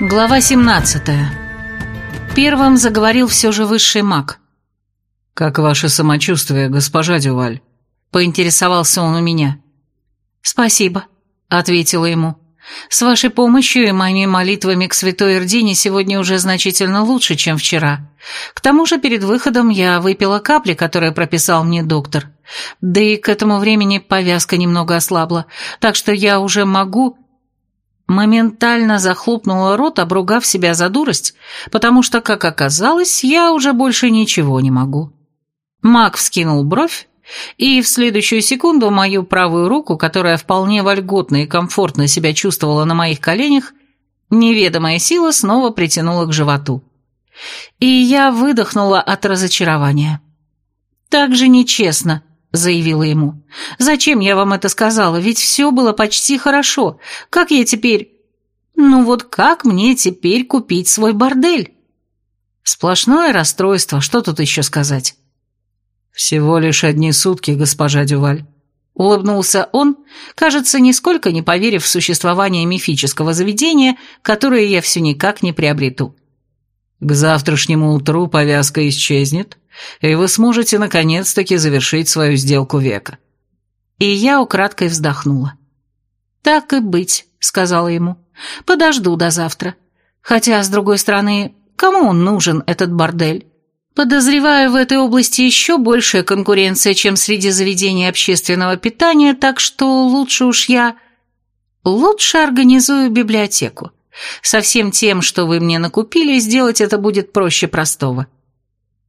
Глава 17. Первым заговорил все же высший маг. «Как ваше самочувствие, госпожа Дюваль?» – поинтересовался он у меня. «Спасибо», – ответила ему. «С вашей помощью и моими молитвами к святой Эрдине сегодня уже значительно лучше, чем вчера. К тому же перед выходом я выпила капли, которые прописал мне доктор. Да и к этому времени повязка немного ослабла, так что я уже могу...» Моментально захлопнула рот, обругав себя за дурость, потому что, как оказалось, я уже больше ничего не могу. Маг вскинул бровь, и в следующую секунду мою правую руку, которая вполне вольготно и комфортно себя чувствовала на моих коленях, неведомая сила снова притянула к животу. И я выдохнула от разочарования. «Так же нечестно», — заявила ему. «Зачем я вам это сказала? Ведь все было почти хорошо. Как я теперь...» «Ну вот как мне теперь купить свой бордель?» Сплошное расстройство, что тут еще сказать? «Всего лишь одни сутки, госпожа Дюваль». Улыбнулся он, кажется, нисколько не поверив в существование мифического заведения, которое я все никак не приобрету. К завтрашнему утру повязка исчезнет, и вы сможете наконец-таки завершить свою сделку века». И я украдкой вздохнула. «Так и быть», — сказала ему. «Подожду до завтра. Хотя, с другой стороны, кому он нужен, этот бордель? Подозреваю, в этой области еще большая конкуренция, чем среди заведений общественного питания, так что лучше уж я... Лучше организую библиотеку. Со всем тем, что вы мне накупили, сделать это будет проще простого».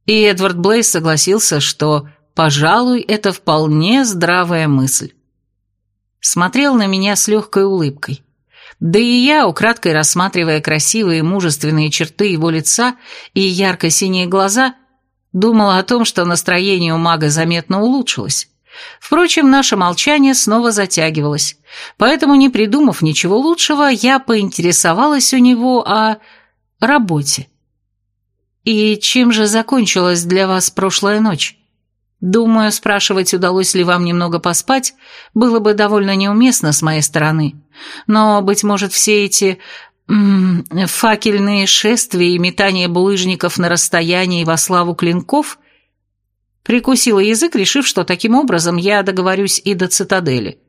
И Эдвард Блейс согласился, что, пожалуй, это вполне здравая мысль. Смотрел на меня с легкой улыбкой. Да и я, украдкой рассматривая красивые мужественные черты его лица и ярко-синие глаза, думала о том, что настроение у мага заметно улучшилось. Впрочем, наше молчание снова затягивалось, поэтому, не придумав ничего лучшего, я поинтересовалась у него о работе. «И чем же закончилась для вас прошлая ночь?» Думаю, спрашивать, удалось ли вам немного поспать, было бы довольно неуместно с моей стороны. Но, быть может, все эти м -м, факельные шествия и метание булыжников на расстоянии во славу клинков прикусила язык, решив, что таким образом я договорюсь и до цитадели.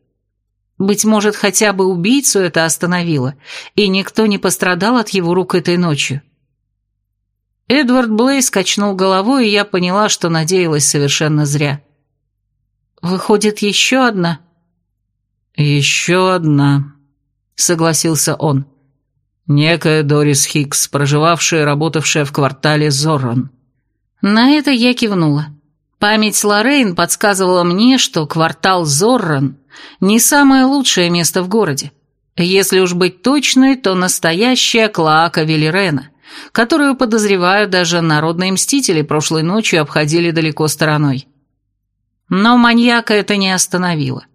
Быть может, хотя бы убийцу это остановило, и никто не пострадал от его рук этой ночью. Эдвард Блейс качнул головой, и я поняла, что надеялась совершенно зря. «Выходит, еще одна?» «Еще одна», — согласился он. «Некая Дорис Хикс, проживавшая и работавшая в квартале Зоррон». На это я кивнула. Память Лоррейн подсказывала мне, что квартал Зоррон не самое лучшее место в городе. Если уж быть точной, то настоящая клоака Велирена которую, подозреваю, даже народные мстители прошлой ночью обходили далеко стороной. Но маньяка это не остановило.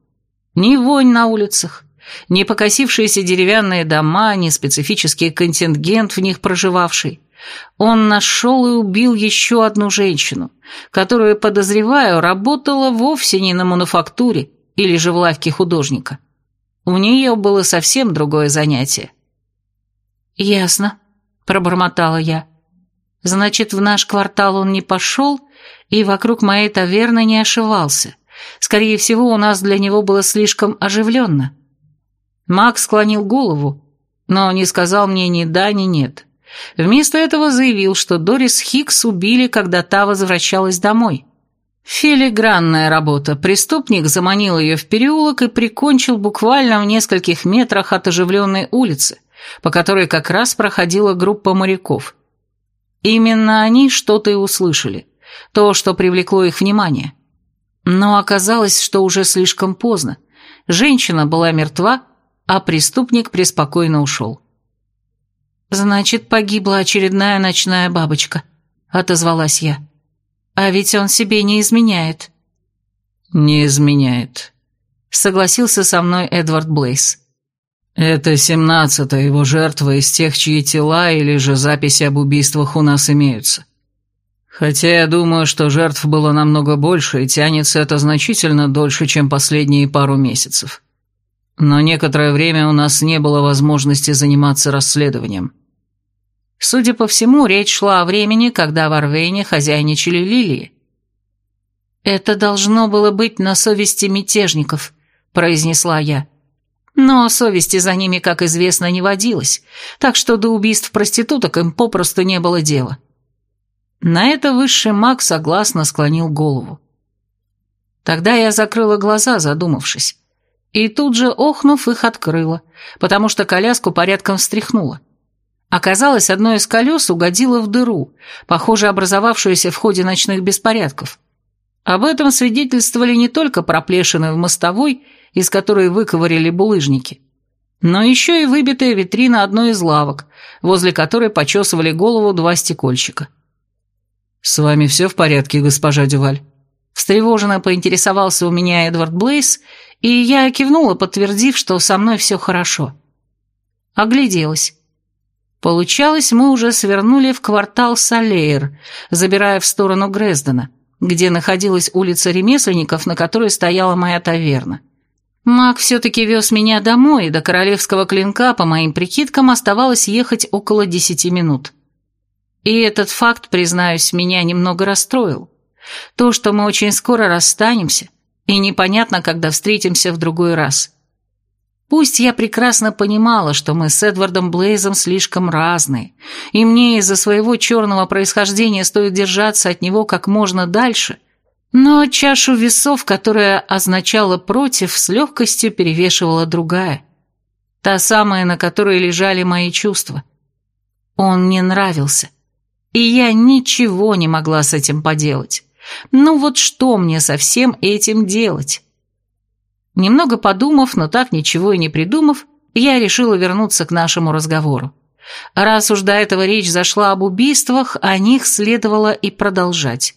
Ни вонь на улицах, ни покосившиеся деревянные дома, ни специфический контингент в них проживавший. Он нашел и убил еще одну женщину, которую, подозреваю, работала вовсе не на мануфактуре или же в лавке художника. У нее было совсем другое занятие. «Ясно», пробормотала я. Значит, в наш квартал он не пошел и вокруг моей таверны не ошивался. Скорее всего, у нас для него было слишком оживленно. Макс склонил голову, но не сказал мне ни да, ни нет. Вместо этого заявил, что Дорис Хикс убили, когда та возвращалась домой. Филигранная работа. Преступник заманил ее в переулок и прикончил буквально в нескольких метрах от оживленной улицы по которой как раз проходила группа моряков. Именно они что-то и услышали, то, что привлекло их внимание. Но оказалось, что уже слишком поздно. Женщина была мертва, а преступник преспокойно ушел. «Значит, погибла очередная ночная бабочка», — отозвалась я. «А ведь он себе не изменяет». «Не изменяет», — согласился со мной Эдвард Блейс. Это семнадцатая его жертва из тех, чьи тела или же записи об убийствах у нас имеются. Хотя я думаю, что жертв было намного больше, и тянется это значительно дольше, чем последние пару месяцев. Но некоторое время у нас не было возможности заниматься расследованием. Судя по всему, речь шла о времени, когда в Орвейне хозяйничали лилии. «Это должно было быть на совести мятежников», — произнесла я. Но совести за ними, как известно, не водилось, так что до убийств проституток им попросту не было дела. На это высший маг согласно склонил голову. Тогда я закрыла глаза, задумавшись, и тут же, охнув, их открыла, потому что коляску порядком встряхнула. Оказалось, одно из колес угодило в дыру, похоже, образовавшуюся в ходе ночных беспорядков. Об этом свидетельствовали не только проплешины в мостовой, из которой выковырили булыжники, но еще и выбитая витрина одной из лавок, возле которой почесывали голову два стекольщика. «С вами все в порядке, госпожа Дюваль?» Встревоженно поинтересовался у меня Эдвард Блейс, и я кивнула, подтвердив, что со мной все хорошо. Огляделась. Получалось, мы уже свернули в квартал Салейр, забирая в сторону Грездена, где находилась улица ремесленников, на которой стояла моя таверна. Маг все-таки вез меня домой, и до Королевского клинка, по моим прикидкам, оставалось ехать около десяти минут. И этот факт, признаюсь, меня немного расстроил. То, что мы очень скоро расстанемся, и непонятно, когда встретимся в другой раз. Пусть я прекрасно понимала, что мы с Эдвардом Блейзом слишком разные, и мне из-за своего черного происхождения стоит держаться от него как можно дальше – но чашу весов, которая означала «против», с легкостью перевешивала другая. Та самая, на которой лежали мои чувства. Он мне нравился. И я ничего не могла с этим поделать. Ну вот что мне со всем этим делать? Немного подумав, но так ничего и не придумав, я решила вернуться к нашему разговору. Раз уж до этого речь зашла об убийствах, о них следовало и продолжать.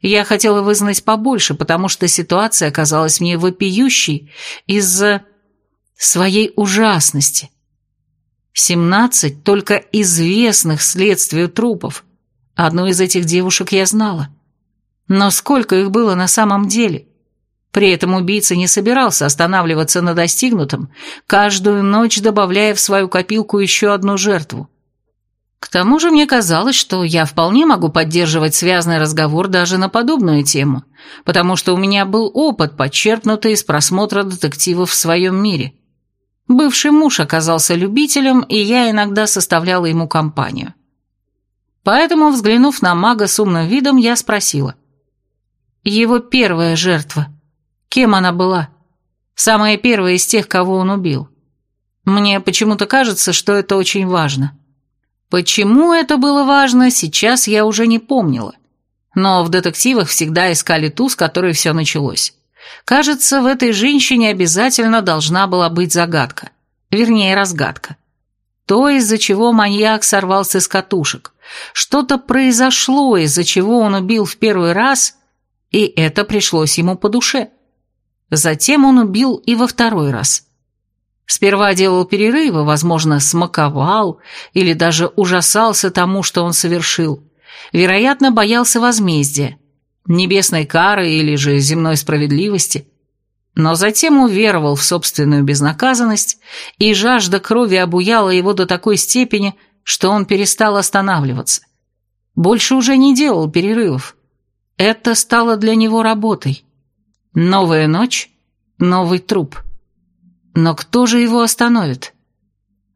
Я хотела вызнать побольше, потому что ситуация оказалась мне вопиющей из-за своей ужасности. Семнадцать только известных следствию трупов. Одну из этих девушек я знала. Но сколько их было на самом деле? При этом убийца не собирался останавливаться на достигнутом, каждую ночь добавляя в свою копилку еще одну жертву. К тому же мне казалось, что я вполне могу поддерживать связный разговор даже на подобную тему, потому что у меня был опыт, подчерпнутый из просмотра детективов в своем мире. Бывший муж оказался любителем, и я иногда составляла ему компанию. Поэтому, взглянув на мага с умным видом, я спросила. Его первая жертва. Кем она была? Самая первая из тех, кого он убил. Мне почему-то кажется, что это очень важно. Почему это было важно, сейчас я уже не помнила. Но в детективах всегда искали ту, с которой все началось. Кажется, в этой женщине обязательно должна была быть загадка. Вернее, разгадка. То, из-за чего маньяк сорвался с катушек. Что-то произошло, из-за чего он убил в первый раз, и это пришлось ему по душе. Затем он убил и во второй раз. Сперва делал перерывы, возможно, смаковал или даже ужасался тому, что он совершил. Вероятно, боялся возмездия, небесной кары или же земной справедливости. Но затем уверовал в собственную безнаказанность, и жажда крови обуяла его до такой степени, что он перестал останавливаться. Больше уже не делал перерывов. Это стало для него работой. Новая ночь, новый труп. Но кто же его остановит?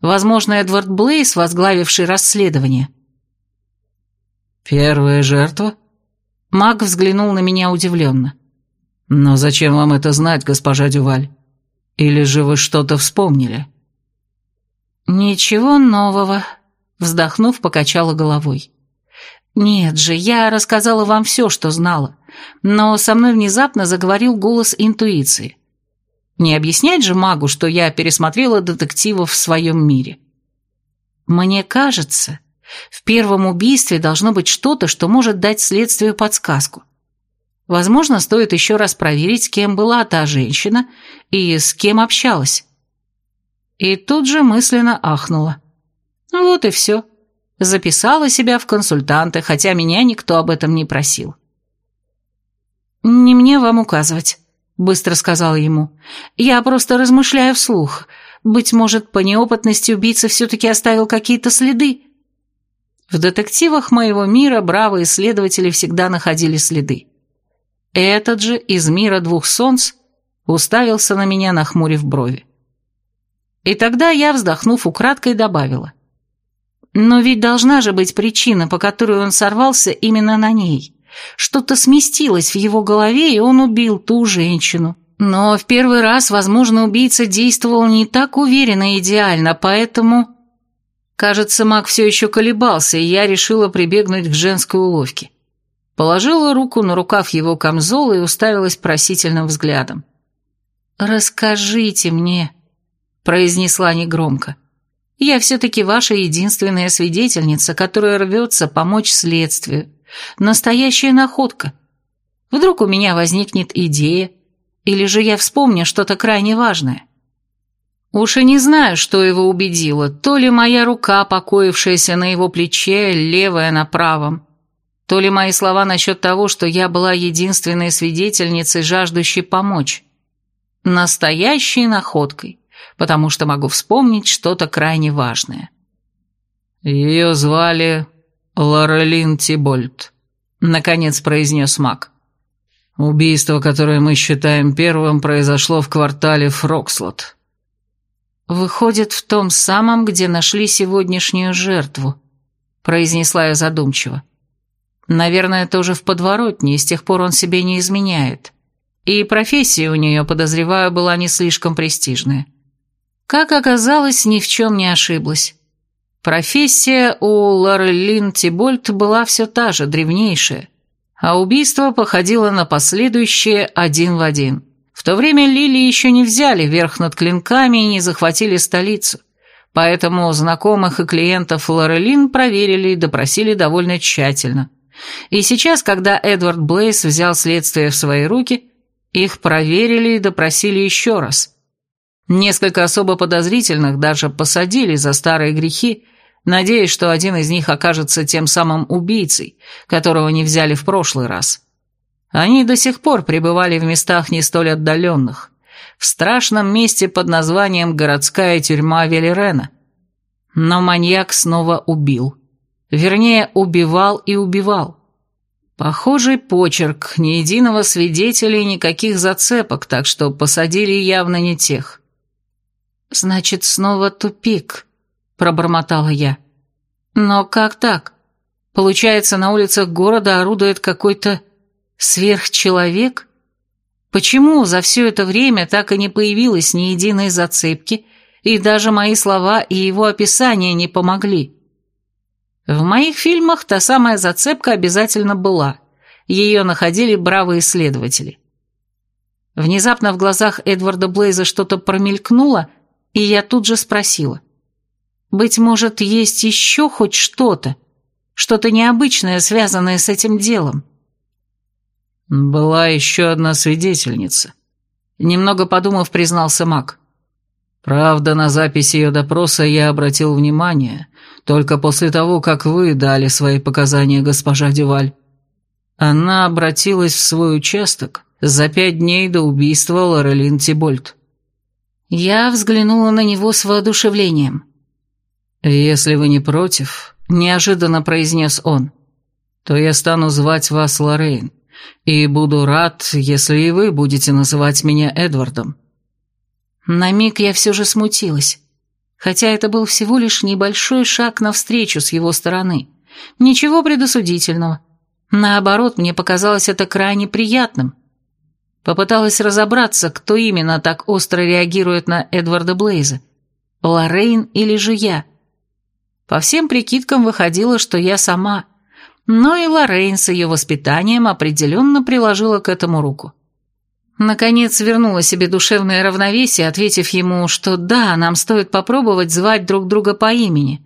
Возможно, Эдвард Блейс, возглавивший расследование. «Первая жертва?» Маг взглянул на меня удивленно. «Но зачем вам это знать, госпожа Дюваль? Или же вы что-то вспомнили?» «Ничего нового», — вздохнув, покачала головой. «Нет же, я рассказала вам все, что знала, но со мной внезапно заговорил голос интуиции. Не объяснять же магу, что я пересмотрела детективов в своем мире. Мне кажется, в первом убийстве должно быть что-то, что может дать следствию подсказку. Возможно, стоит еще раз проверить, кем была та женщина и с кем общалась. И тут же мысленно ахнула. Вот и все. Записала себя в консультанты, хотя меня никто об этом не просил. «Не мне вам указывать», быстро сказала ему. «Я просто размышляю вслух. Быть может, по неопытности убийца все-таки оставил какие-то следы, В детективах моего мира бравые исследователи всегда находили следы. Этот же из мира двух солнц уставился на меня, нахмурив брови. И тогда я, вздохнув украдкой, добавила. Но ведь должна же быть причина, по которой он сорвался именно на ней. Что-то сместилось в его голове, и он убил ту женщину. Но в первый раз, возможно, убийца действовал не так уверенно и идеально, поэтому... Кажется, маг все еще колебался, и я решила прибегнуть к женской уловке. Положила руку на рукав его камзола и уставилась просительным взглядом. «Расскажите мне», — произнесла негромко. «Я все-таки ваша единственная свидетельница, которая рвется помочь следствию. Настоящая находка. Вдруг у меня возникнет идея, или же я вспомню что-то крайне важное. Уж и не знаю, что его убедило, то ли моя рука, покоившаяся на его плече, левая на правом, то ли мои слова насчет того, что я была единственной свидетельницей, жаждущей помочь. Настоящей находкой, потому что могу вспомнить что-то крайне важное. Ее звали Лорелин Тибольд, наконец произнес маг. Убийство, которое мы считаем первым, произошло в квартале Фрокслот. Выходит, в том самом, где нашли сегодняшнюю жертву, произнесла я задумчиво. Наверное, тоже в подворотне, и с тех пор он себе не изменяет. И профессия у нее, подозреваю, была не слишком престижная. Как оказалось, ни в чем не ошиблась. Профессия у Лорелин Тибольт была все та же, древнейшая – а убийство походило на последующее один в один. В то время Лили еще не взяли верх над клинками и не захватили столицу, поэтому знакомых и клиентов Лорелин проверили и допросили довольно тщательно. И сейчас, когда Эдвард Блейс взял следствие в свои руки, их проверили и допросили еще раз. Несколько особо подозрительных даже посадили за старые грехи, надеясь, что один из них окажется тем самым убийцей, которого не взяли в прошлый раз. Они до сих пор пребывали в местах не столь отдаленных, в страшном месте под названием «Городская тюрьма Велерена». Но маньяк снова убил. Вернее, убивал и убивал. Похожий почерк, ни единого свидетеля и никаких зацепок, так что посадили явно не тех. «Значит, снова тупик», пробормотала я. Но как так? Получается, на улицах города орудует какой-то сверхчеловек? Почему за все это время так и не появилось ни единой зацепки, и даже мои слова и его описание не помогли? В моих фильмах та самая зацепка обязательно была. Ее находили бравые следователи. Внезапно в глазах Эдварда Блейза что-то промелькнуло, и я тут же спросила. Быть может, есть еще хоть что-то, что-то необычное, связанное с этим делом. Была еще одна свидетельница. Немного подумав, признался Мак. Правда, на записи ее допроса я обратил внимание только после того, как вы дали свои показания, госпожа Деваль. Она обратилась в свой участок за пять дней до убийства Лорелин Тибольт. Я взглянула на него с воодушевлением. «Если вы не против», — неожиданно произнес он, «то я стану звать вас Лоррейн, и буду рад, если и вы будете называть меня Эдвардом». На миг я все же смутилась, хотя это был всего лишь небольшой шаг навстречу с его стороны. Ничего предосудительного. Наоборот, мне показалось это крайне приятным. Попыталась разобраться, кто именно так остро реагирует на Эдварда Блейза. Лоррейн или же я? По всем прикидкам выходило, что я сама, но и Лоррейн с ее воспитанием определенно приложила к этому руку. Наконец вернула себе душевное равновесие, ответив ему, что да, нам стоит попробовать звать друг друга по имени.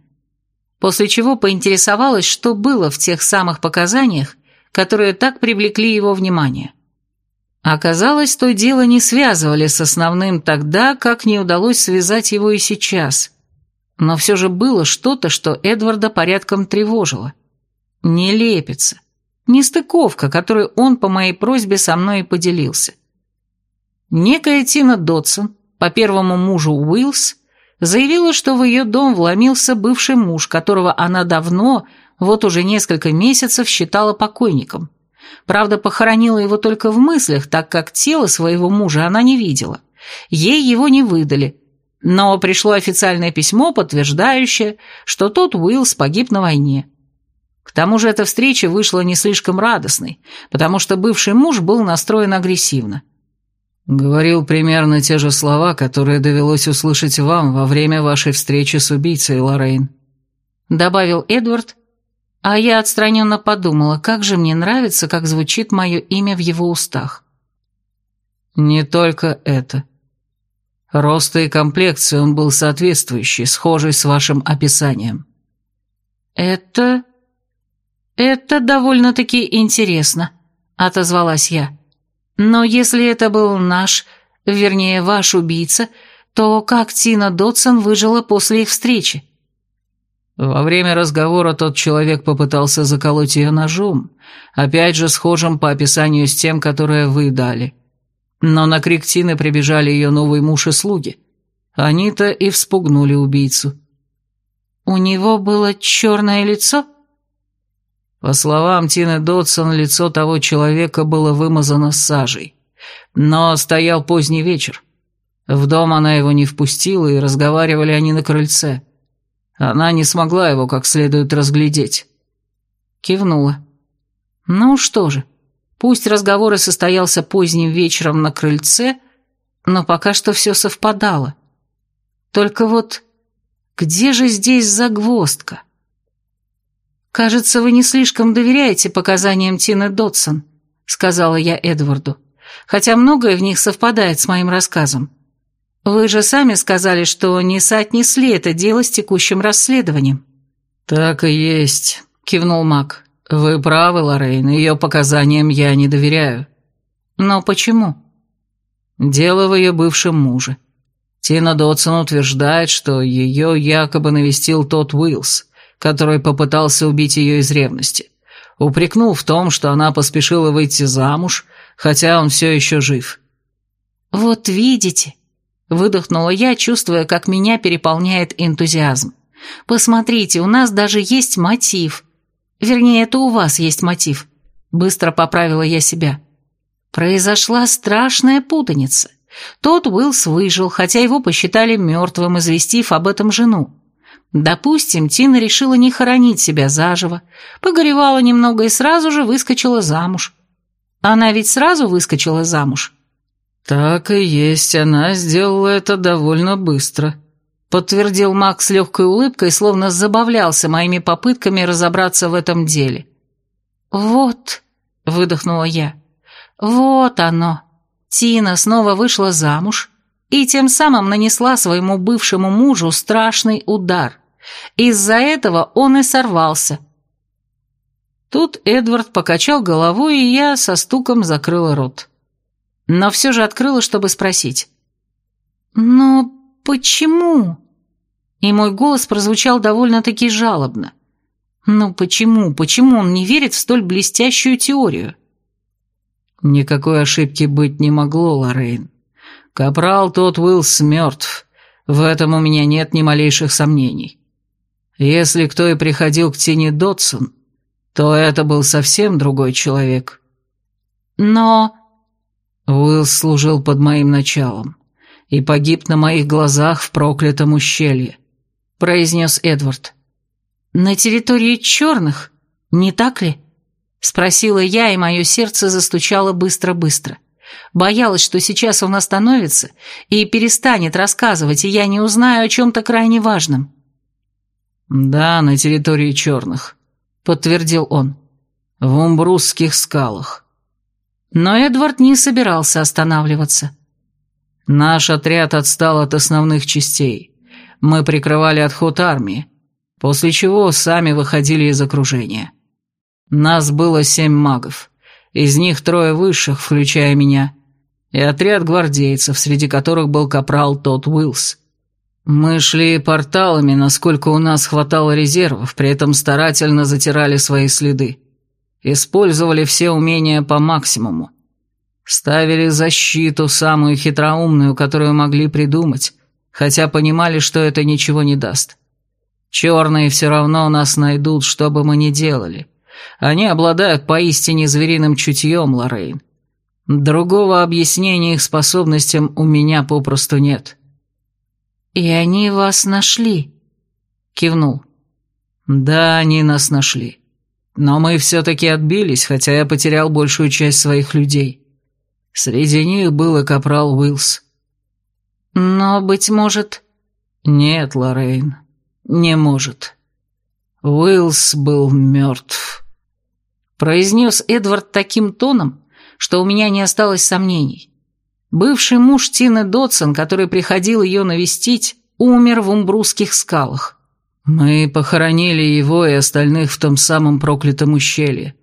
После чего поинтересовалась, что было в тех самых показаниях, которые так привлекли его внимание. Оказалось, то дело не связывали с основным тогда, как не удалось связать его и сейчас. Но все же было что-то, что Эдварда порядком тревожило. Не лепится. Нестыковка, которую он по моей просьбе со мной и поделился. Некая Тина Дотсон, по первому мужу Уиллс, заявила, что в ее дом вломился бывший муж, которого она давно, вот уже несколько месяцев считала покойником. Правда, похоронила его только в мыслях, так как тело своего мужа она не видела. Ей его не выдали, но пришло официальное письмо, подтверждающее, что тот Уиллс погиб на войне. К тому же эта встреча вышла не слишком радостной, потому что бывший муж был настроен агрессивно. Говорил примерно те же слова, которые довелось услышать вам во время вашей встречи с убийцей, Лоррейн. Добавил Эдвард, а я отстраненно подумала, как же мне нравится, как звучит мое имя в его устах. Не только это. Роста и комплекции он был соответствующий, схожий с вашим описанием. Это... это довольно-таки интересно, отозвалась я. Но если это был наш, вернее, ваш убийца, то как Тина Дотсон выжила после их встречи? Во время разговора тот человек попытался заколоть ее ножом, опять же схожим по описанию с тем, которое вы дали. Но на крик Тины прибежали ее новый муж и слуги. Они-то и вспугнули убийцу. «У него было черное лицо?» По словам Тины Додсон, лицо того человека было вымазано сажей. Но стоял поздний вечер. В дом она его не впустила, и разговаривали они на крыльце. Она не смогла его как следует разглядеть. Кивнула. «Ну что же, Пусть разговор и состоялся поздним вечером на крыльце, но пока что все совпадало. Только вот где же здесь загвоздка? «Кажется, вы не слишком доверяете показаниям Тины Дотсон», — сказала я Эдварду, «хотя многое в них совпадает с моим рассказом. Вы же сами сказали, что не соотнесли это дело с текущим расследованием». «Так и есть», — кивнул Мак. «Вы правы, Лоррейн, ее показаниям я не доверяю». «Но почему?» «Дело в ее бывшем муже. Тина Дотсон утверждает, что ее якобы навестил тот Уиллс, который попытался убить ее из ревности. Упрекнул в том, что она поспешила выйти замуж, хотя он все еще жив». «Вот видите», — выдохнула я, чувствуя, как меня переполняет энтузиазм. «Посмотрите, у нас даже есть мотив». Вернее, это у вас есть мотив. Быстро поправила я себя. Произошла страшная путаница. Тот Уиллс выжил, хотя его посчитали мертвым, известив об этом жену. Допустим, Тина решила не хоронить себя заживо, погоревала немного и сразу же выскочила замуж. Она ведь сразу выскочила замуж. Так и есть, она сделала это довольно быстро подтвердил Мак с легкой улыбкой, словно забавлялся моими попытками разобраться в этом деле. «Вот», — выдохнула я, — «вот оно». Тина снова вышла замуж и тем самым нанесла своему бывшему мужу страшный удар. Из-за этого он и сорвался. Тут Эдвард покачал головой, и я со стуком закрыла рот. Но все же открыла, чтобы спросить. «Но почему?» и мой голос прозвучал довольно-таки жалобно. Ну почему, почему он не верит в столь блестящую теорию? Никакой ошибки быть не могло, Лоррейн. Капрал тот Уиллс мертв. В этом у меня нет ни малейших сомнений. Если кто и приходил к тени Дотсон, то это был совсем другой человек. Но... Уиллс служил под моим началом и погиб на моих глазах в проклятом ущелье произнес Эдвард. «На территории черных, не так ли?» Спросила я, и мое сердце застучало быстро-быстро. Боялась, что сейчас он остановится и перестанет рассказывать, и я не узнаю о чем-то крайне важном. «Да, на территории черных», — подтвердил он. «В Умбрусских скалах». Но Эдвард не собирался останавливаться. «Наш отряд отстал от основных частей. Мы прикрывали отход армии, после чего сами выходили из окружения. Нас было семь магов, из них трое высших, включая меня, и отряд гвардейцев, среди которых был капрал Тодд Уиллс. Мы шли порталами, насколько у нас хватало резервов, при этом старательно затирали свои следы. Использовали все умения по максимуму. Ставили защиту, самую хитроумную, которую могли придумать, хотя понимали, что это ничего не даст. Черные все равно нас найдут, что бы мы ни делали. Они обладают поистине звериным чутьем, Лоррейн. Другого объяснения их способностям у меня попросту нет». «И они вас нашли?» — кивнул. «Да, они нас нашли. Но мы все-таки отбились, хотя я потерял большую часть своих людей. Среди них был и капрал Уилс». «Но, быть может...» «Нет, Лоррейн, не может. Уилс был мертв», — произнес Эдвард таким тоном, что у меня не осталось сомнений. Бывший муж Тины Дотсон, который приходил ее навестить, умер в Умбрусских скалах. Мы похоронили его и остальных в том самом проклятом ущелье.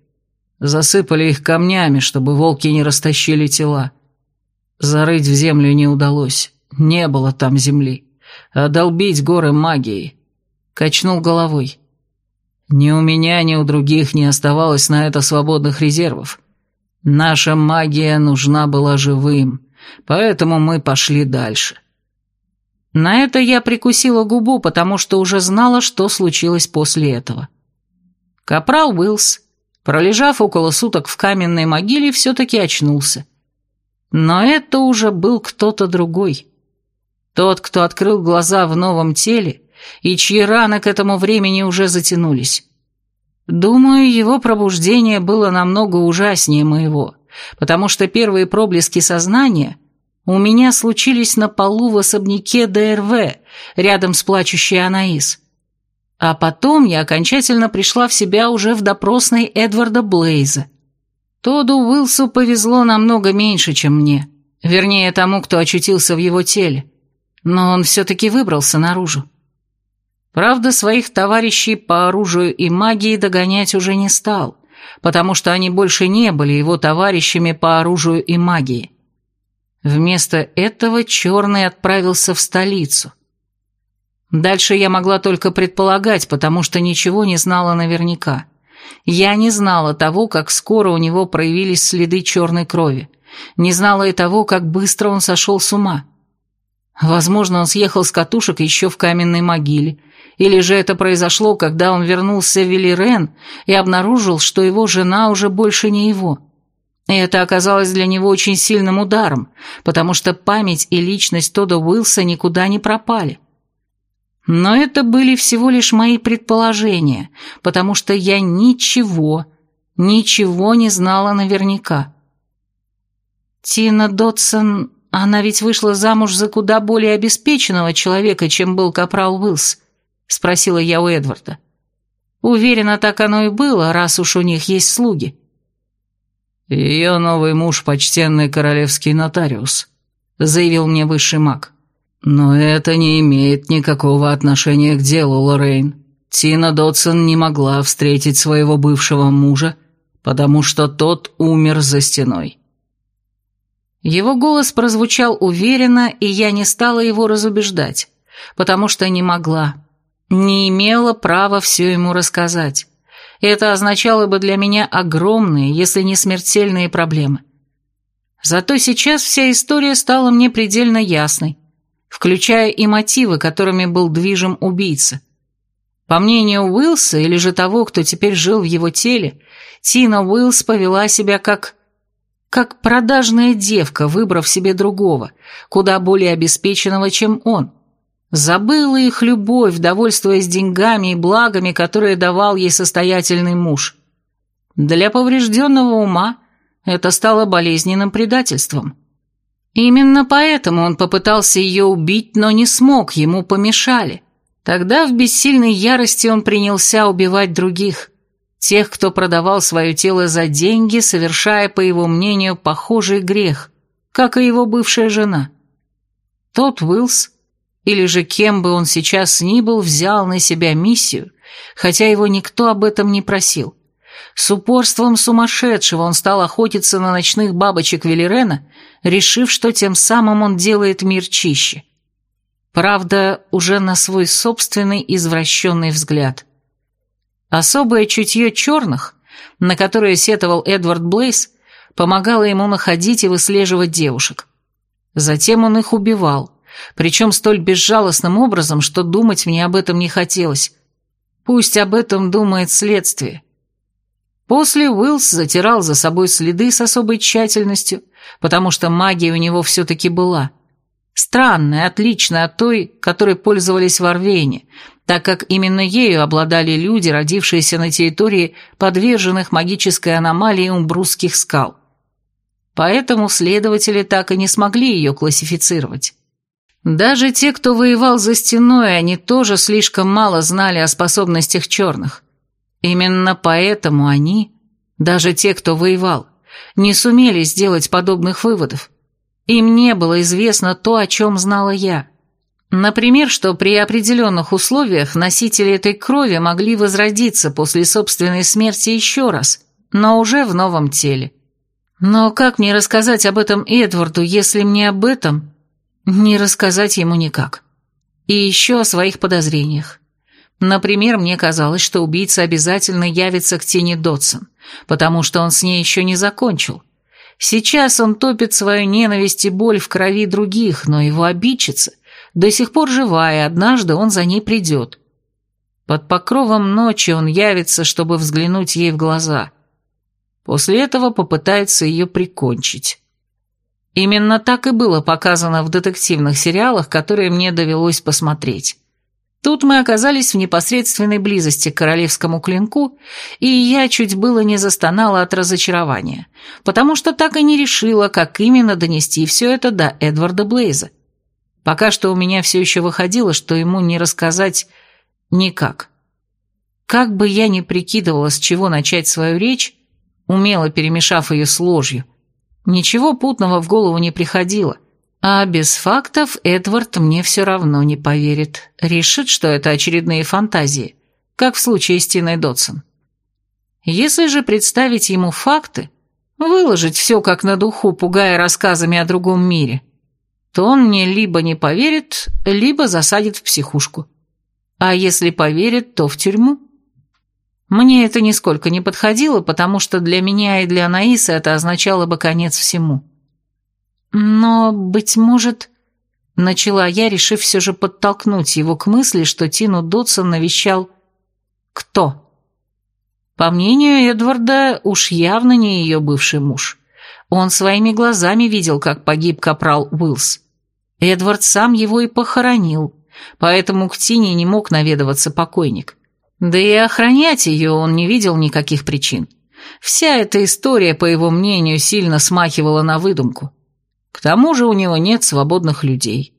Засыпали их камнями, чтобы волки не растащили тела. Зарыть в землю не удалось, не было там земли. А долбить горы магией. Качнул головой. Ни у меня, ни у других не оставалось на это свободных резервов. Наша магия нужна была живым, поэтому мы пошли дальше. На это я прикусила губу, потому что уже знала, что случилось после этого. Капрал Уиллс, пролежав около суток в каменной могиле, все-таки очнулся. Но это уже был кто-то другой. Тот, кто открыл глаза в новом теле и чьи раны к этому времени уже затянулись. Думаю, его пробуждение было намного ужаснее моего, потому что первые проблески сознания у меня случились на полу в особняке ДРВ, рядом с плачущей Анаис. А потом я окончательно пришла в себя уже в допросной Эдварда Блейза. Тоду Уилсу повезло намного меньше, чем мне. Вернее, тому, кто очутился в его теле. Но он все-таки выбрался наружу. Правда, своих товарищей по оружию и магии догонять уже не стал, потому что они больше не были его товарищами по оружию и магии. Вместо этого Черный отправился в столицу. Дальше я могла только предполагать, потому что ничего не знала наверняка. Я не знала того, как скоро у него проявились следы черной крови. Не знала и того, как быстро он сошел с ума. Возможно, он съехал с катушек еще в каменной могиле, или же это произошло, когда он вернулся в Велирен и обнаружил, что его жена уже больше не его. И это оказалось для него очень сильным ударом, потому что память и личность Тода Уилса никуда не пропали. Но это были всего лишь мои предположения, потому что я ничего, ничего не знала наверняка. Тина Дотсон, она ведь вышла замуж за куда более обеспеченного человека, чем был капрал Уилс, спросила я у Эдварда. Уверена, так оно и было, раз уж у них есть слуги. «Ее новый муж – почтенный королевский нотариус», – заявил мне высший маг. «Но это не имеет никакого отношения к делу, Лоррейн. Тина Дотсон не могла встретить своего бывшего мужа, потому что тот умер за стеной». Его голос прозвучал уверенно, и я не стала его разубеждать, потому что не могла, не имела права все ему рассказать. Это означало бы для меня огромные, если не смертельные проблемы. Зато сейчас вся история стала мне предельно ясной, включая и мотивы, которыми был движим убийца. По мнению Уилса, или же того, кто теперь жил в его теле, Тина Уилс повела себя как... как продажная девка, выбрав себе другого, куда более обеспеченного, чем он. Забыла их любовь, довольствуясь деньгами и благами, которые давал ей состоятельный муж. Для поврежденного ума это стало болезненным предательством. Именно поэтому он попытался ее убить, но не смог, ему помешали. Тогда в бессильной ярости он принялся убивать других, тех, кто продавал свое тело за деньги, совершая, по его мнению, похожий грех, как и его бывшая жена. Тот Уиллс или же кем бы он сейчас ни был, взял на себя миссию, хотя его никто об этом не просил. С упорством сумасшедшего он стал охотиться на ночных бабочек Велерена, решив, что тем самым он делает мир чище. Правда, уже на свой собственный извращенный взгляд. Особое чутье черных, на которое сетовал Эдвард Блейс, помогало ему находить и выслеживать девушек. Затем он их убивал – причем столь безжалостным образом, что думать мне об этом не хотелось, Пусть об этом думает следствие. После Уиллс затирал за собой следы с особой тщательностью, потому что магия у него все-таки была. Странная, отличная от той, которой пользовались в Орвейне, так как именно ею обладали люди, родившиеся на территории подверженных магической аномалии умбрусских скал. Поэтому следователи так и не смогли ее классифицировать. Даже те, кто воевал за стеной, они тоже слишком мало знали о способностях черных. Именно поэтому они, даже те, кто воевал, не сумели сделать подобных выводов. Им не было известно то, о чем знала я. Например, что при определенных условиях носители этой крови могли возродиться после собственной смерти еще раз, но уже в новом теле. Но как мне рассказать об этом Эдварду, если мне об этом не рассказать ему никак? И еще о своих подозрениях. Например, мне казалось, что убийца обязательно явится к тени Дотсон, потому что он с ней еще не закончил. Сейчас он топит свою ненависть и боль в крови других, но его обидчица до сих пор жива, и однажды он за ней придет. Под покровом ночи он явится, чтобы взглянуть ей в глаза – После этого попытается ее прикончить. Именно так и было показано в детективных сериалах, которые мне довелось посмотреть. Тут мы оказались в непосредственной близости к королевскому клинку, и я чуть было не застонала от разочарования, потому что так и не решила, как именно донести все это до Эдварда Блейза. Пока что у меня все еще выходило, что ему не рассказать никак. Как бы я ни прикидывала, с чего начать свою речь, умело перемешав ее с ложью. Ничего путного в голову не приходило. А без фактов Эдвард мне все равно не поверит. Решит, что это очередные фантазии, как в случае с Тиной Дотсон. Если же представить ему факты, выложить все как на духу, пугая рассказами о другом мире, то он мне либо не поверит, либо засадит в психушку. А если поверит, то в тюрьму. Мне это нисколько не подходило, потому что для меня и для Анаисы это означало бы конец всему. Но, быть может, начала я, решив все же подтолкнуть его к мысли, что Тину Дотсон навещал кто? По мнению Эдварда, уж явно не ее бывший муж. Он своими глазами видел, как погиб капрал Уиллс. Эдвард сам его и похоронил, поэтому к Тине не мог наведываться покойник. Да и охранять ее он не видел никаких причин. Вся эта история, по его мнению, сильно смахивала на выдумку. К тому же у него нет свободных людей.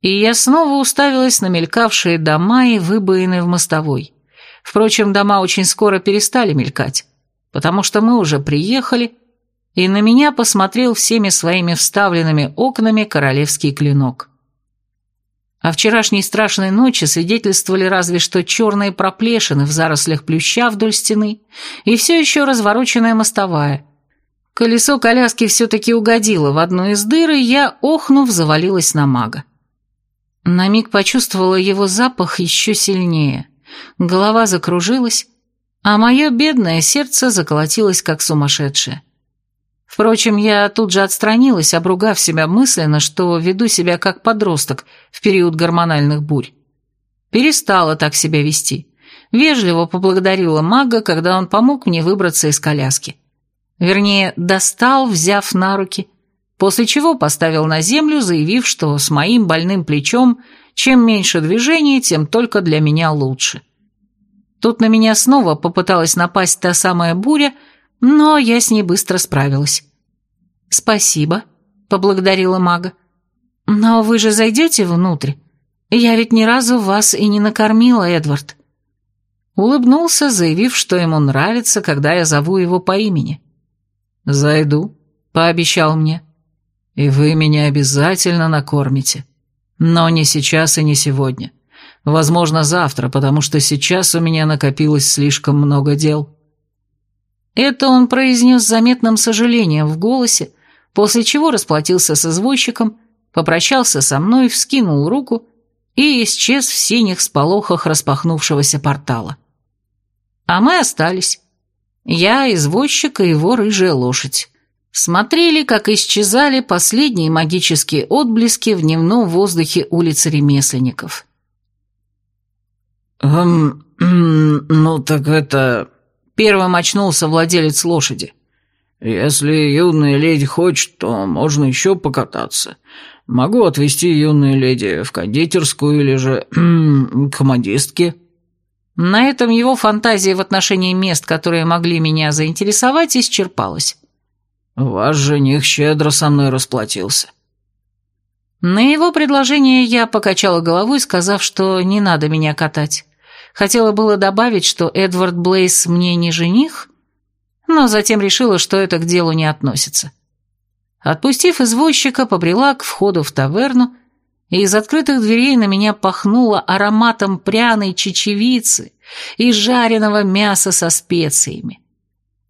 И я снова уставилась на мелькавшие дома и выбоины в мостовой. Впрочем, дома очень скоро перестали мелькать, потому что мы уже приехали, и на меня посмотрел всеми своими вставленными окнами королевский клинок. О вчерашней страшной ночи свидетельствовали разве что черные проплешины в зарослях плюща вдоль стены и все еще развороченная мостовая. Колесо коляски все-таки угодило в одну из дыр, и я, охнув, завалилась на мага. На миг почувствовала его запах еще сильнее. Голова закружилась, а мое бедное сердце заколотилось, как сумасшедшее. Впрочем, я тут же отстранилась, обругав себя мысленно, что веду себя как подросток в период гормональных бурь. Перестала так себя вести. Вежливо поблагодарила мага, когда он помог мне выбраться из коляски. Вернее, достал, взяв на руки, после чего поставил на землю, заявив, что с моим больным плечом чем меньше движений, тем только для меня лучше. Тут на меня снова попыталась напасть та самая буря, но я с ней быстро справилась. «Спасибо», — поблагодарила мага. «Но вы же зайдете внутрь? Я ведь ни разу вас и не накормила, Эдвард». Улыбнулся, заявив, что ему нравится, когда я зову его по имени. «Зайду», — пообещал мне. «И вы меня обязательно накормите. Но не сейчас и не сегодня. Возможно, завтра, потому что сейчас у меня накопилось слишком много дел». Это он произнес с заметным сожалением в голосе, после чего расплатился с извозчиком, попрощался со мной, вскинул руку и исчез в синих сполохах распахнувшегося портала. А мы остались. Я, извозчик и его рыжая лошадь. Смотрели, как исчезали последние магические отблески в дневном воздухе улицы ремесленников. «Эм, ну так это...» Первым очнулся владелец лошади. «Если юная леди хочет, то можно еще покататься. Могу отвезти юную леди в кондитерскую или же к модистке». На этом его фантазия в отношении мест, которые могли меня заинтересовать, исчерпалась. «Ваш жених щедро со мной расплатился». На его предложение я покачала головой, сказав, что не надо меня катать. Хотела было добавить, что Эдвард Блейс мне не жених, но затем решила, что это к делу не относится. Отпустив извозчика, побрела к входу в таверну, и из открытых дверей на меня пахнуло ароматом пряной чечевицы и жареного мяса со специями.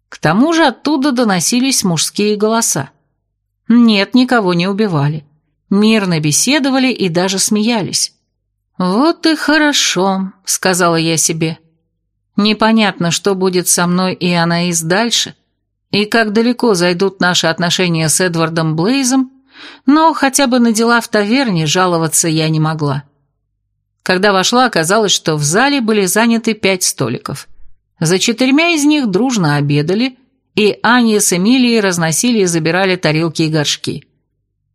К тому же оттуда доносились мужские голоса. Нет, никого не убивали. Мирно беседовали и даже смеялись. «Вот и хорошо», — сказала я себе. «Непонятно, что будет со мной и Анаис дальше, и как далеко зайдут наши отношения с Эдвардом Блейзом, но хотя бы на дела в таверне жаловаться я не могла. Когда вошла, оказалось, что в зале были заняты пять столиков. За четырьмя из них дружно обедали, и Аня с Эмилией разносили и забирали тарелки и горшки.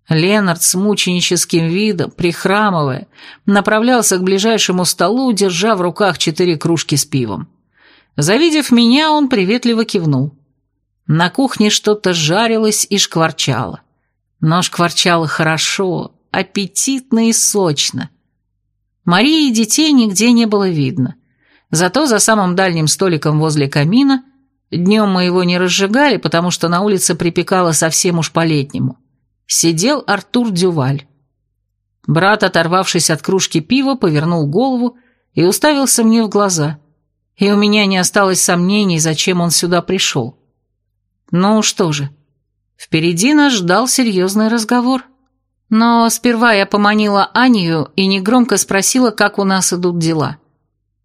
Ленард с мученическим видом, прихрамывая, направлялся к ближайшему столу, держа в руках четыре кружки с пивом. Завидев меня, он приветливо кивнул. На кухне что-то жарилось и шкварчало. Но шкварчало хорошо, аппетитно и сочно. Марии и детей нигде не было видно. Зато за самым дальним столиком возле камина днем мы его не разжигали, потому что на улице припекало совсем уж по-летнему. Сидел Артур Дюваль. Брат, оторвавшись от кружки пива, повернул голову и уставился мне в глаза. И у меня не осталось сомнений, зачем он сюда пришел. Ну что же, Впереди нас ждал серьезный разговор. Но сперва я поманила Анию и негромко спросила, как у нас идут дела.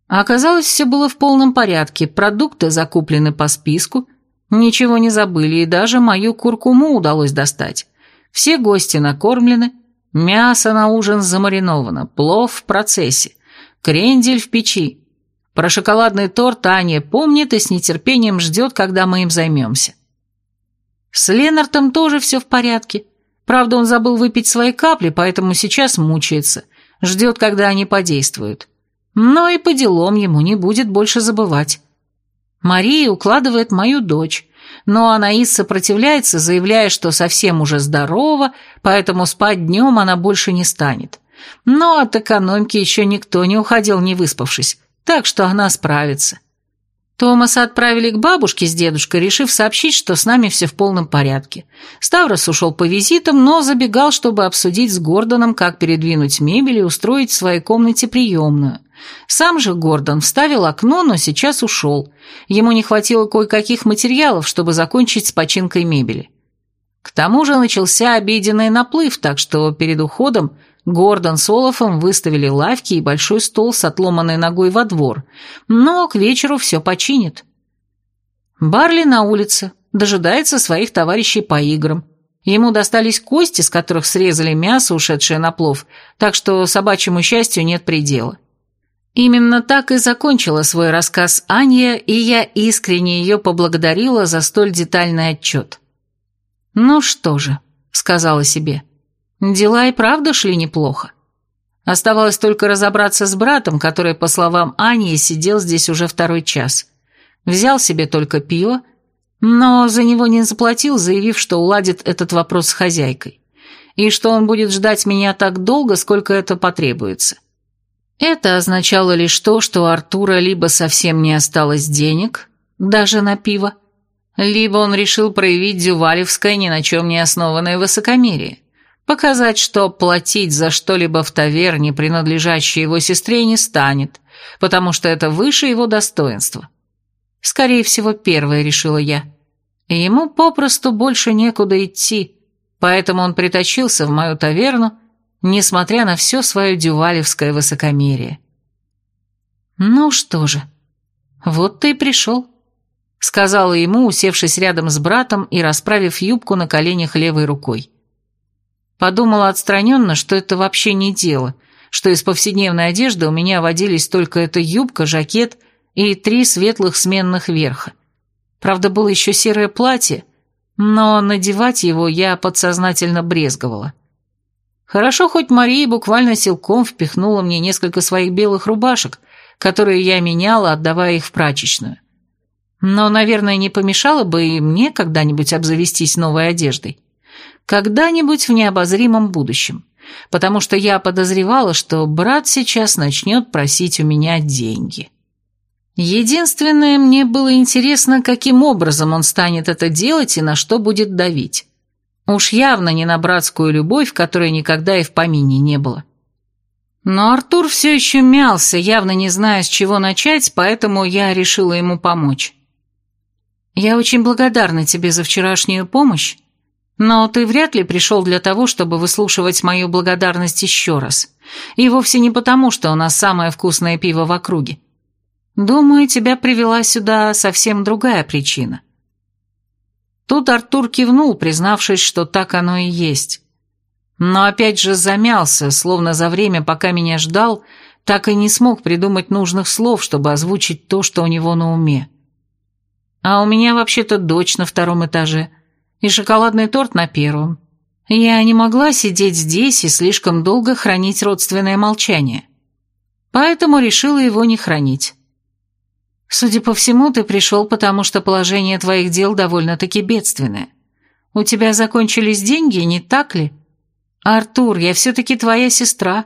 А оказалось, все было в полном порядке, продукты закуплены по списку, ничего не забыли, и даже мою куркуму удалось достать. Все гости накормлены, мясо на ужин замариновано, плов в процессе, крендель в печи. Про шоколадный торт Аня помнит и с нетерпением ждет, когда мы им займемся. С Ленартом тоже все в порядке. Правда, он забыл выпить свои капли, поэтому сейчас мучается. Ждет, когда они подействуют. Но и по делам ему не будет больше забывать. Мария укладывает мою дочь, но Анаис сопротивляется, заявляя, что совсем уже здорова, поэтому спать днем она больше не станет. Но от экономки еще никто не уходил, не выспавшись, так что она справится. Томаса отправили к бабушке с дедушкой, решив сообщить, что с нами все в полном порядке. Ставрос ушел по визитам, но забегал, чтобы обсудить с Гордоном, как передвинуть мебель и устроить в своей комнате приемную. Сам же Гордон вставил окно, но сейчас ушел. Ему не хватило кое-каких материалов, чтобы закончить с починкой мебели. К тому же начался обеденный наплыв, так что перед уходом Гордон с Олафом выставили лавки и большой стол с отломанной ногой во двор, но к вечеру все починит. Барли на улице, дожидается своих товарищей по играм. Ему достались кости, с которых срезали мясо, ушедшее на плов, так что собачьему счастью нет предела. Именно так и закончила свой рассказ Анья, и я искренне ее поблагодарила за столь детальный отчет. «Ну что же», — сказала себе, — Дела и правда шли неплохо. Оставалось только разобраться с братом, который, по словам Ани, сидел здесь уже второй час. Взял себе только пиво, но за него не заплатил, заявив, что уладит этот вопрос с хозяйкой, и что он будет ждать меня так долго, сколько это потребуется. Это означало лишь то, что у Артура либо совсем не осталось денег, даже на пиво, либо он решил проявить дювалевское ни на чем не основанное высокомерие. Показать, что платить за что-либо в таверне, принадлежащей его сестре, не станет, потому что это выше его достоинства. Скорее всего, первое, решила я. И ему попросту больше некуда идти, поэтому он притащился в мою таверну, несмотря на все свое дювалевское высокомерие. «Ну что же, вот ты и пришел», — сказала ему, усевшись рядом с братом и расправив юбку на коленях левой рукой. Подумала отстраненно, что это вообще не дело, что из повседневной одежды у меня водились только эта юбка, жакет и три светлых сменных верха. Правда, было еще серое платье, но надевать его я подсознательно брезговала. Хорошо, хоть Мария буквально силком впихнула мне несколько своих белых рубашек, которые я меняла, отдавая их в прачечную. Но, наверное, не помешало бы и мне когда-нибудь обзавестись новой одеждой. Когда-нибудь в необозримом будущем. Потому что я подозревала, что брат сейчас начнет просить у меня деньги. Единственное, мне было интересно, каким образом он станет это делать и на что будет давить. Уж явно не на братскую любовь, которой никогда и в помине не было. Но Артур все еще мялся, явно не зная, с чего начать, поэтому я решила ему помочь. «Я очень благодарна тебе за вчерашнюю помощь, но ты вряд ли пришел для того, чтобы выслушивать мою благодарность еще раз. И вовсе не потому, что у нас самое вкусное пиво в округе. Думаю, тебя привела сюда совсем другая причина». Тут Артур кивнул, признавшись, что так оно и есть. Но опять же замялся, словно за время, пока меня ждал, так и не смог придумать нужных слов, чтобы озвучить то, что у него на уме. А у меня вообще-то дочь на втором этаже и шоколадный торт на первом. Я не могла сидеть здесь и слишком долго хранить родственное молчание. Поэтому решила его не хранить. Судя по всему, ты пришел, потому что положение твоих дел довольно-таки бедственное. У тебя закончились деньги, не так ли? Артур, я все-таки твоя сестра,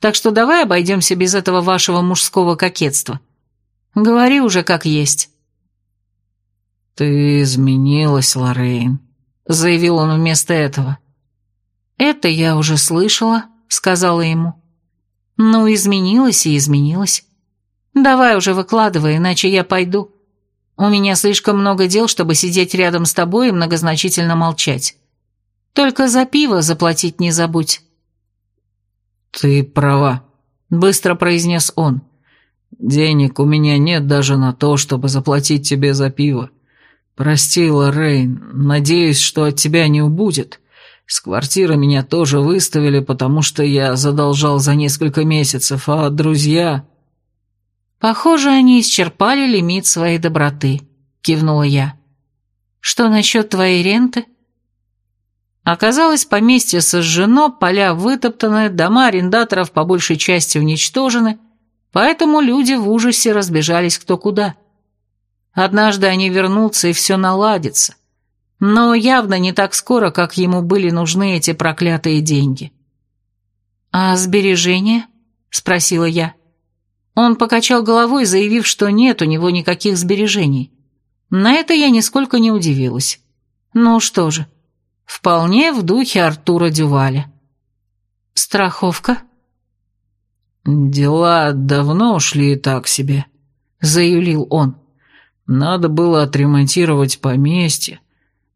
так что давай обойдемся без этого вашего мужского кокетства. Говори уже как есть». «Ты изменилась, Лоррейн», — заявил он вместо этого. «Это я уже слышала», — сказала ему. «Ну, изменилась и изменилась. Давай уже выкладывай, иначе я пойду. У меня слишком много дел, чтобы сидеть рядом с тобой и многозначительно молчать. Только за пиво заплатить не забудь». «Ты права», — быстро произнес он. «Денег у меня нет даже на то, чтобы заплатить тебе за пиво. Прости, Лоррейн, надеюсь, что от тебя не убудет. С квартиры меня тоже выставили, потому что я задолжал за несколько месяцев, а друзья...» «Похоже, они исчерпали лимит своей доброты», — кивнула я. «Что насчет твоей ренты?» Оказалось, поместье сожжено, поля вытоптаны, дома арендаторов по большей части уничтожены, поэтому люди в ужасе разбежались кто куда. Однажды они вернутся, и все наладится. Но явно не так скоро, как ему были нужны эти проклятые деньги. «А сбережения?» — спросила я. Он покачал головой, заявив, что нет у него никаких сбережений. На это я нисколько не удивилась. Ну что же, вполне в духе Артура Дюваля. «Страховка?» «Дела давно ушли и так себе», — заявил он. «Надо было отремонтировать поместье,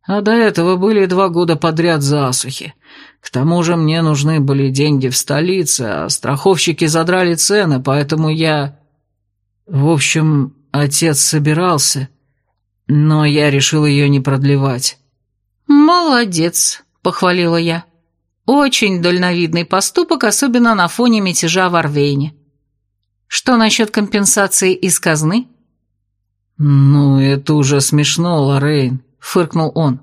а до этого были два года подряд засухи. К тому же мне нужны были деньги в столице, а страховщики задрали цены, поэтому я... В общем, отец собирался, но я решил ее не продлевать. «Молодец», — похвалила я. «Очень дальновидный поступок, особенно на фоне мятежа в Орвейне. Что насчет компенсации из казны?» «Ну, это уже смешно, Лоррейн», — фыркнул он.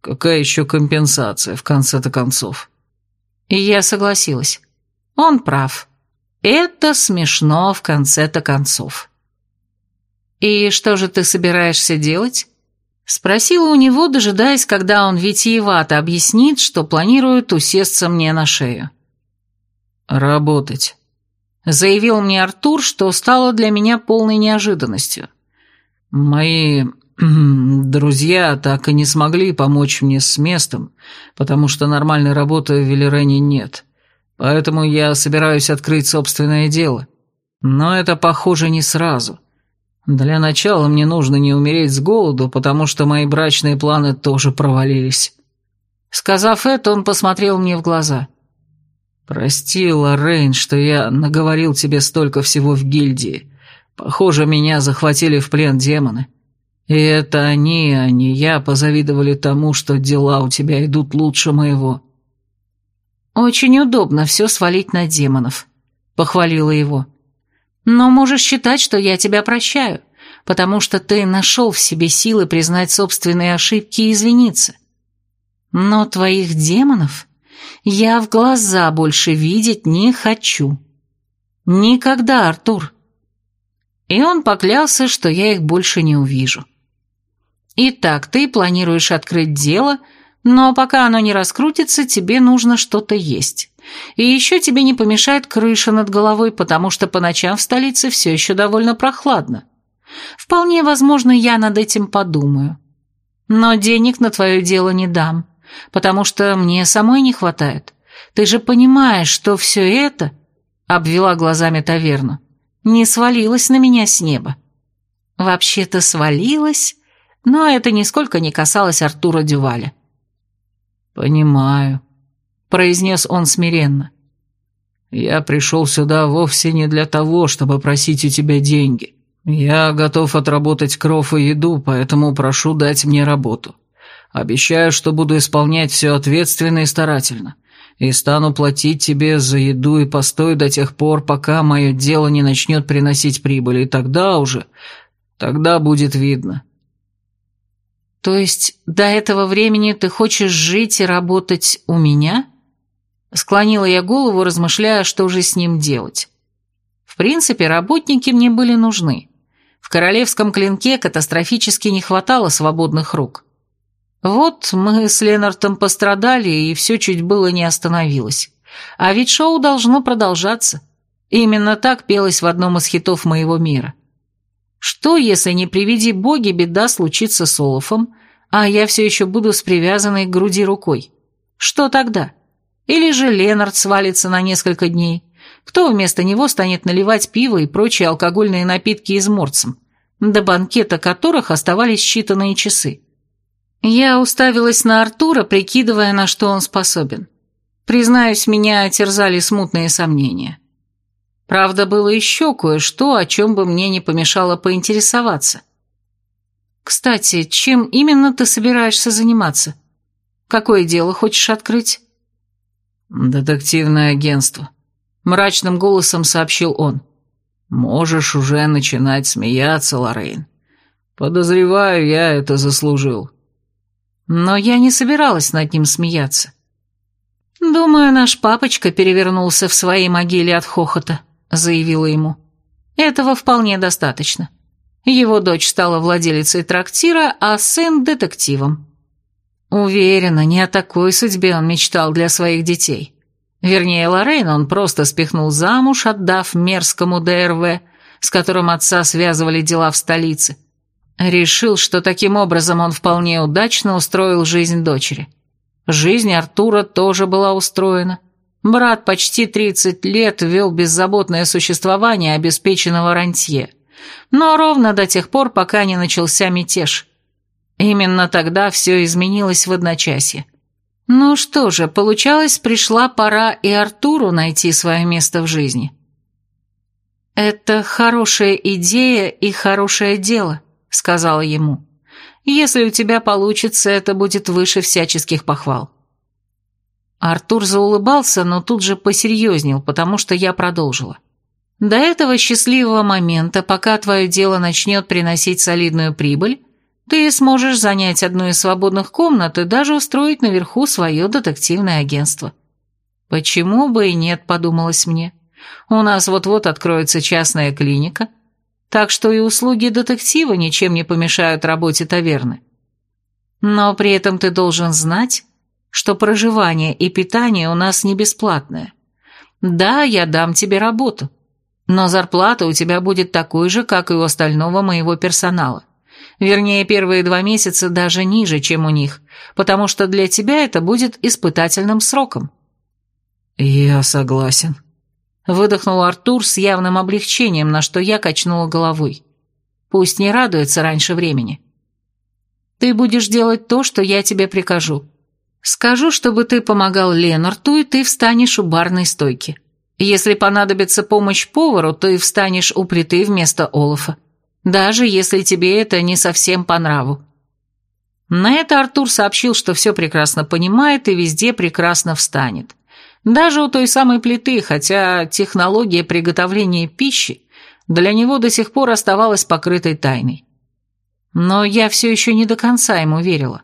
Какая еще компенсация, в конце-то концов? И я согласилась. Он прав. Это смешно в конце-то концов. «И что же ты собираешься делать?» Спросила у него, дожидаясь, когда он витиевато объяснит, что планирует усесться мне на шею. «Работать», — заявил мне Артур, что стало для меня полной неожиданностью. «Мои Друзья так и не смогли помочь мне с местом, потому что нормальной работы в Велерене нет. Поэтому я собираюсь открыть собственное дело. Но это, похоже, не сразу. Для начала мне нужно не умереть с голоду, потому что мои брачные планы тоже провалились. Сказав это, он посмотрел мне в глаза. «Прости, Лоррейн, что я наговорил тебе столько всего в гильдии. Похоже, меня захватили в плен демоны». И это они, а не я, позавидовали тому, что дела у тебя идут лучше моего. Очень удобно все свалить на демонов, похвалила его. «Но можешь считать, что я тебя прощаю, потому что ты нашел в себе силы признать собственные ошибки и извиниться. Но твоих демонов я в глаза больше видеть не хочу. Никогда, Артур». И он поклялся, что я их больше не увижу. «Итак, ты планируешь открыть дело, но пока оно не раскрутится, тебе нужно что-то есть. И еще тебе не помешает крыша над головой, потому что по ночам в столице все еще довольно прохладно. Вполне возможно, я над этим подумаю. Но денег на твое дело не дам, потому что мне самой не хватает. Ты же понимаешь, что все это, — обвела глазами таверну, — не свалилось на меня с неба. Вообще-то свалилось, но это нисколько не касалось Артура Дюваля. «Понимаю», — произнес он смиренно. «Я пришел сюда вовсе не для того, чтобы просить у тебя деньги. Я готов отработать кров и еду, поэтому прошу дать мне работу. Обещаю, что буду исполнять все ответственно и старательно, и стану платить тебе за еду и постой до тех пор, пока мое дело не начнет приносить прибыль, и тогда уже, тогда будет видно». «То есть до этого времени ты хочешь жить и работать у меня?» Склонила я голову, размышляя, что же с ним делать. В принципе, работники мне были нужны. В королевском клинке катастрофически не хватало свободных рук. Вот мы с Ленартом пострадали, и все чуть было не остановилось. А ведь шоу должно продолжаться. Именно так пелось в одном из хитов моего мира. Что, если не приведи боги, беда случится с Олафом, а я все еще буду с привязанной к груди рукой? Что тогда? Или же Ленард свалится на несколько дней? Кто вместо него станет наливать пиво и прочие алкогольные напитки изморцем, до банкета которых оставались считанные часы? Я уставилась на Артура, прикидывая, на что он способен. Признаюсь, меня терзали смутные сомнения. Правда, было еще кое-что, о чем бы мне не помешало поинтересоваться. Кстати, чем именно ты собираешься заниматься? Какое дело хочешь открыть? Детективное агентство. Мрачным голосом сообщил он. Можешь уже начинать смеяться, Лоррейн. Подозреваю, я это заслужил. Но я не собиралась над ним смеяться. Думаю, наш папочка перевернулся в своей могиле от хохота заявила ему. Этого вполне достаточно. Его дочь стала владелицей трактира, а сын – детективом. Уверена, не о такой судьбе он мечтал для своих детей. Вернее, Лоррейн он просто спихнул замуж, отдав мерзкому ДРВ, с которым отца связывали дела в столице. Решил, что таким образом он вполне удачно устроил жизнь дочери. Жизнь Артура тоже была устроена – Брат почти 30 лет вел беззаботное существование обеспеченного рантье, но ровно до тех пор, пока не начался мятеж. Именно тогда все изменилось в одночасье. Ну что же, получалось, пришла пора и Артуру найти свое место в жизни. «Это хорошая идея и хорошее дело», — сказала ему. «Если у тебя получится, это будет выше всяческих похвал». Артур заулыбался, но тут же посерьезнел, потому что я продолжила. До этого счастливого момента, пока твое дело начнет приносить солидную прибыль, ты сможешь занять одну из свободных комнат и даже устроить наверху свое детективное агентство. Почему бы и нет, подумалось мне. У нас вот-вот откроется частная клиника, так что и услуги детектива ничем не помешают работе таверны. Но при этом ты должен знать, что проживание и питание у нас не бесплатное. Да, я дам тебе работу, но зарплата у тебя будет такой же, как и у остального моего персонала. Вернее, первые два месяца даже ниже, чем у них, потому что для тебя это будет испытательным сроком». «Я согласен», — выдохнул Артур с явным облегчением, на что я качнула головой. «Пусть не радуется раньше времени. Ты будешь делать то, что я тебе прикажу. Скажу, чтобы ты помогал Ленарту, и ты встанешь у барной стойки. Если понадобится помощь повару, то и встанешь у плиты вместо Олафа. Даже если тебе это не совсем по нраву. На это Артур сообщил, что все прекрасно понимает и везде прекрасно встанет. Даже у той самой плиты, хотя технология приготовления пищи для него до сих пор оставалась покрытой тайной. Но я все еще не до конца ему верила.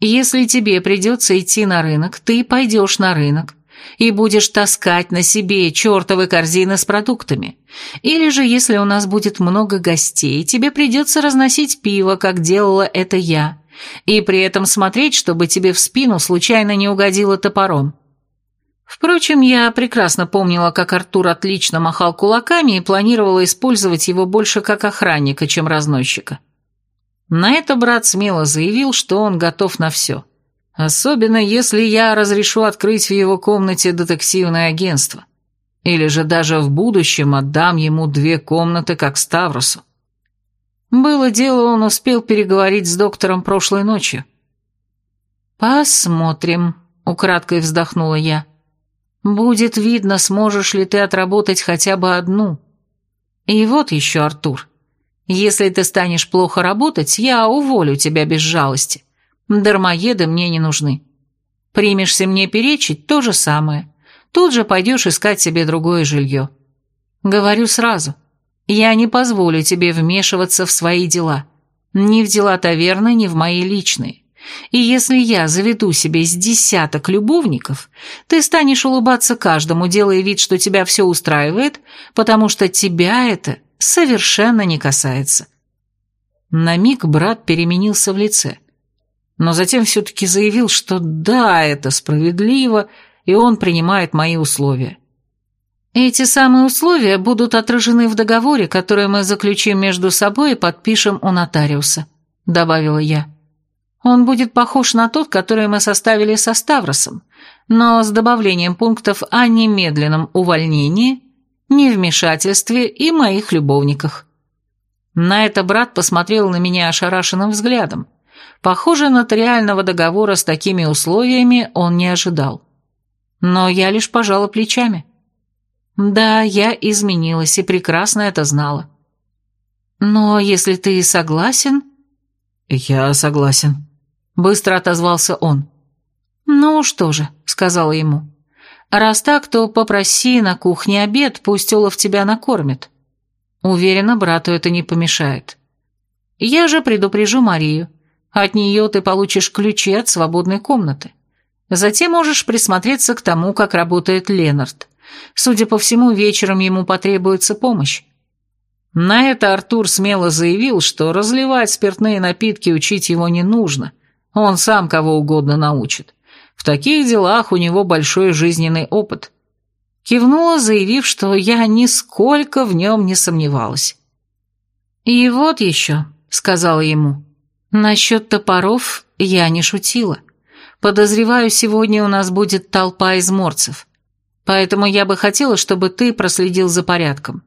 Если тебе придется идти на рынок, ты пойдешь на рынок и будешь таскать на себе чертовы корзины с продуктами. Или же, если у нас будет много гостей, тебе придется разносить пиво, как делала это я, и при этом смотреть, чтобы тебе в спину случайно не угодило топором. Впрочем, я прекрасно помнила, как Артур отлично махал кулаками и планировала использовать его больше как охранника, чем разносчика. На это брат смело заявил, что он готов на все. Особенно, если я разрешу открыть в его комнате детективное агентство. Или же даже в будущем отдам ему две комнаты, как Ставросу. Было дело, он успел переговорить с доктором прошлой ночью. «Посмотрим», — украдкой вздохнула я. «Будет видно, сможешь ли ты отработать хотя бы одну. И вот еще, Артур, если ты станешь плохо работать, я уволю тебя без жалости. Дармоеды мне не нужны. Примешься мне перечить – то же самое. Тут же пойдешь искать себе другое жилье. Говорю сразу, я не позволю тебе вмешиваться в свои дела. Ни в дела таверны, ни в мои личные. И если я заведу себе с десяток любовников, ты станешь улыбаться каждому, делая вид, что тебя все устраивает, потому что тебя это совершенно не касается. На миг брат переменился в лице, но затем все-таки заявил, что да, это справедливо, и он принимает мои условия. Эти самые условия будут отражены в договоре, который мы заключим между собой и подпишем у нотариуса, добавила я. Он будет похож на тот, который мы составили со Ставросом, но с добавлением пунктов о немедленном увольнении невмешательстве и моих любовниках. На это брат посмотрел на меня ошарашенным взглядом. Похоже, нотариального договора с такими условиями он не ожидал. Но я лишь пожала плечами. Да, я изменилась и прекрасно это знала. Но если ты согласен... Я согласен. Быстро отозвался он. Ну что же, сказала ему. Раз так, то попроси на кухне обед, пусть Олаф тебя накормит. Уверена, брату это не помешает. Я же предупрежу Марию. От нее ты получишь ключи от свободной комнаты. Затем можешь присмотреться к тому, как работает Ленард. Судя по всему, вечером ему потребуется помощь. На это Артур смело заявил, что разливать спиртные напитки учить его не нужно. Он сам кого угодно научит. В таких делах у него большой жизненный опыт. Кивнула, заявив, что я нисколько в нем не сомневалась. «И вот еще», — сказала ему, — «насчет топоров я не шутила. Подозреваю, сегодня у нас будет толпа изморцев. Поэтому я бы хотела, чтобы ты проследил за порядком.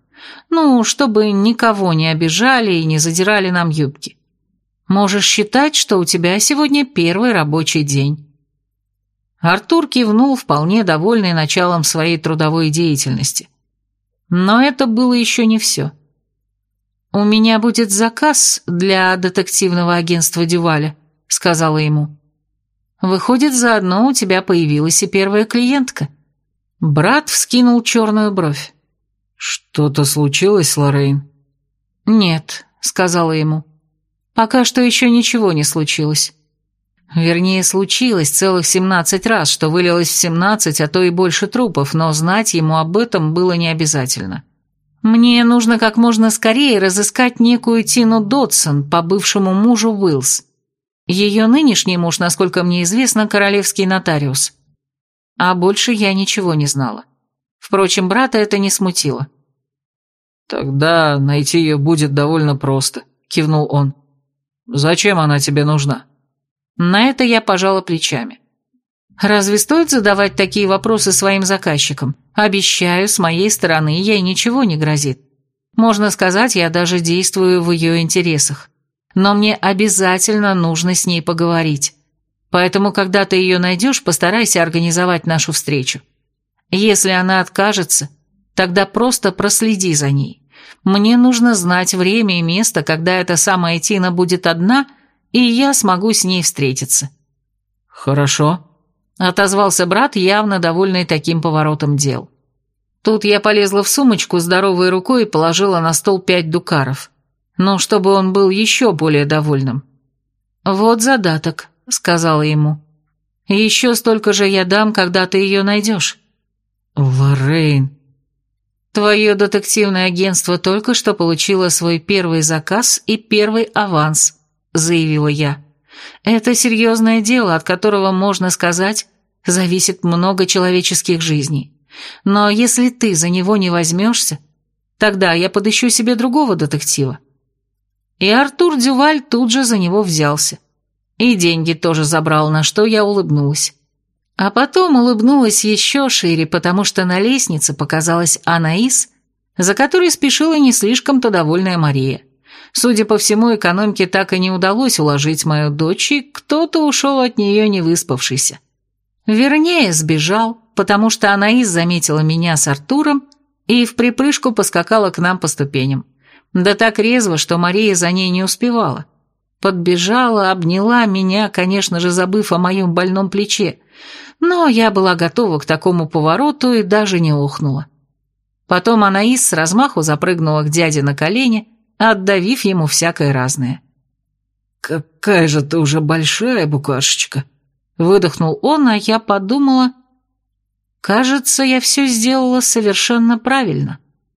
Ну, чтобы никого не обижали и не задирали нам юбки. Можешь считать, что у тебя сегодня первый рабочий день». Артур кивнул, вполне довольный началом своей трудовой деятельности. Но это было еще не все. «У меня будет заказ для детективного агентства Дюваля», — сказала ему. «Выходит, заодно у тебя появилась и первая клиентка». Брат вскинул черную бровь. «Что-то случилось, Лоррейн?» «Нет», — сказала ему. «Пока что еще ничего не случилось. Вернее, случилось целых семнадцать раз, что вылилось в семнадцать, а то и больше трупов, но знать ему об этом было не обязательно. Мне нужно как можно скорее разыскать некую Тину Дотсон по бывшему мужу Уиллс. Ее нынешний муж, насколько мне известно, королевский нотариус. А больше я ничего не знала. Впрочем, брата это не смутило. «Тогда найти ее будет довольно просто», — кивнул он. «Зачем она тебе нужна?» На это я пожала плечами. Разве стоит задавать такие вопросы своим заказчикам? Обещаю, с моей стороны ей ничего не грозит. Можно сказать, я даже действую в ее интересах. Но мне обязательно нужно с ней поговорить. Поэтому, когда ты ее найдешь, постарайся организовать нашу встречу. Если она откажется, тогда просто проследи за ней. Мне нужно знать время и место, когда эта самая Тина будет одна и я смогу с ней встретиться». «Хорошо», — отозвался брат, явно довольный таким поворотом дел. Тут я полезла в сумочку здоровой рукой и положила на стол пять дукаров. Но чтобы он был еще более довольным. «Вот задаток», — сказала ему. «Еще столько же я дам, когда ты ее найдешь». «Лоррейн», Твое детективное агентство только что получило свой первый заказ и первый аванс», — заявила я. «Это серьезное дело, от которого, можно сказать, зависит много человеческих жизней. Но если ты за него не возьмешься, тогда я подыщу себе другого детектива». И Артур Дюваль тут же за него взялся. И деньги тоже забрал, на что я улыбнулась. А потом улыбнулась еще шире, потому что на лестнице показалась Анаис, за которой спешила не слишком-то довольная Мария. Судя по всему, экономке так и не удалось уложить мою дочь, и кто-то ушел от нее не выспавшийся. Вернее, сбежал, потому что Анаис заметила меня с Артуром и в припрыжку поскакала к нам по ступеням. Да так резво, что Мария за ней не успевала. Подбежала, обняла меня, конечно же, забыв о моем больном плече, но я была готова к такому повороту и даже не ухнула. Потом Анаис с размаху запрыгнула к дяде на колени, отдавив ему всякое разное. «Какая же ты уже большая букашечка!» Выдохнул он, а я подумала... Кажется, я все сделала совершенно правильно.